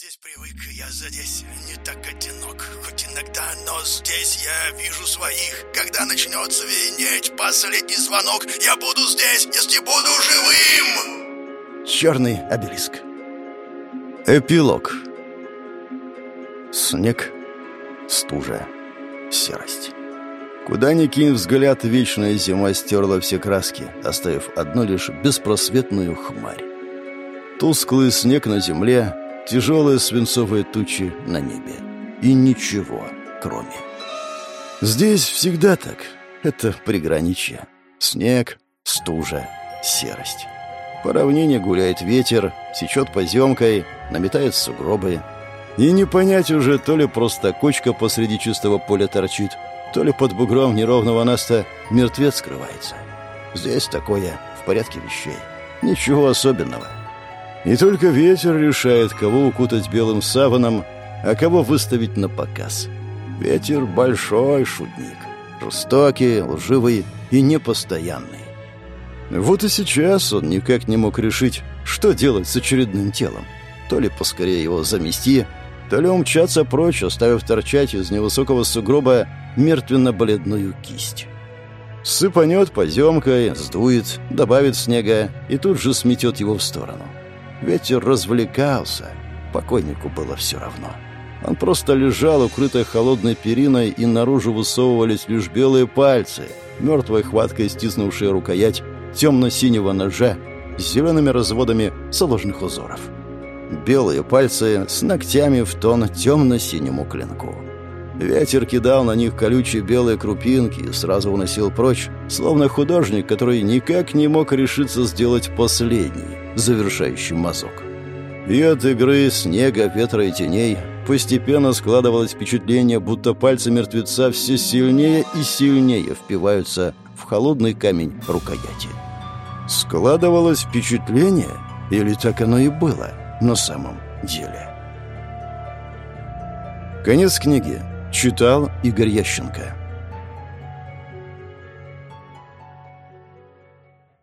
здесь привык, я здесь не так одинок. Хоть иногда, но здесь я вижу своих. Когда начнется винеть последний звонок Я буду здесь, если буду живым. Черный обелиск. Эпилог. Снег, стужа, серость. Куда ни кинь взгляд, вечная зима стерла все краски, оставив одну лишь беспросветную хмарь. Тусклый снег на земле, тяжелые свинцовые тучи на небе. И ничего, кроме. Здесь всегда так. Это приграничье. Снег, стужа, серость. По равнине гуляет ветер, сечет поземкой, наметает сугробы. И не понять уже, то ли просто кочка посреди чистого поля торчит, то ли под бугром неровного наста мертвец скрывается. Здесь такое в порядке вещей. Ничего особенного. И только ветер решает, кого укутать белым саваном, а кого выставить на показ. Ветер — большой шутник. Жестокий, лживый и непостоянный. Вот и сейчас он никак не мог решить, что делать с очередным телом. То ли поскорее его замести, то ли умчаться прочь, оставив торчать из невысокого сугроба мертвенно-бледную кисть. Сыпанет поземкой, сдует, добавит снега и тут же сметет его в сторону. Ветер развлекался. Покойнику было все равно. Он просто лежал, укрытый холодной периной, и наружу высовывались лишь белые пальцы, мертвой хваткой стиснувшие рукоять темно-синего ножа с зелеными разводами сложных узоров. Белые пальцы с ногтями в тон темно-синему клинку. Ветер кидал на них колючие белые крупинки и сразу уносил прочь, словно художник, который никак не мог решиться сделать последний, завершающий мазок. И от игры снега, ветра и теней постепенно складывалось впечатление, будто пальцы мертвеца все сильнее и сильнее впиваются в холодный камень рукояти. Складывалось впечатление, или так оно и было на самом деле. Конец книги. Читал Игорь Ященко.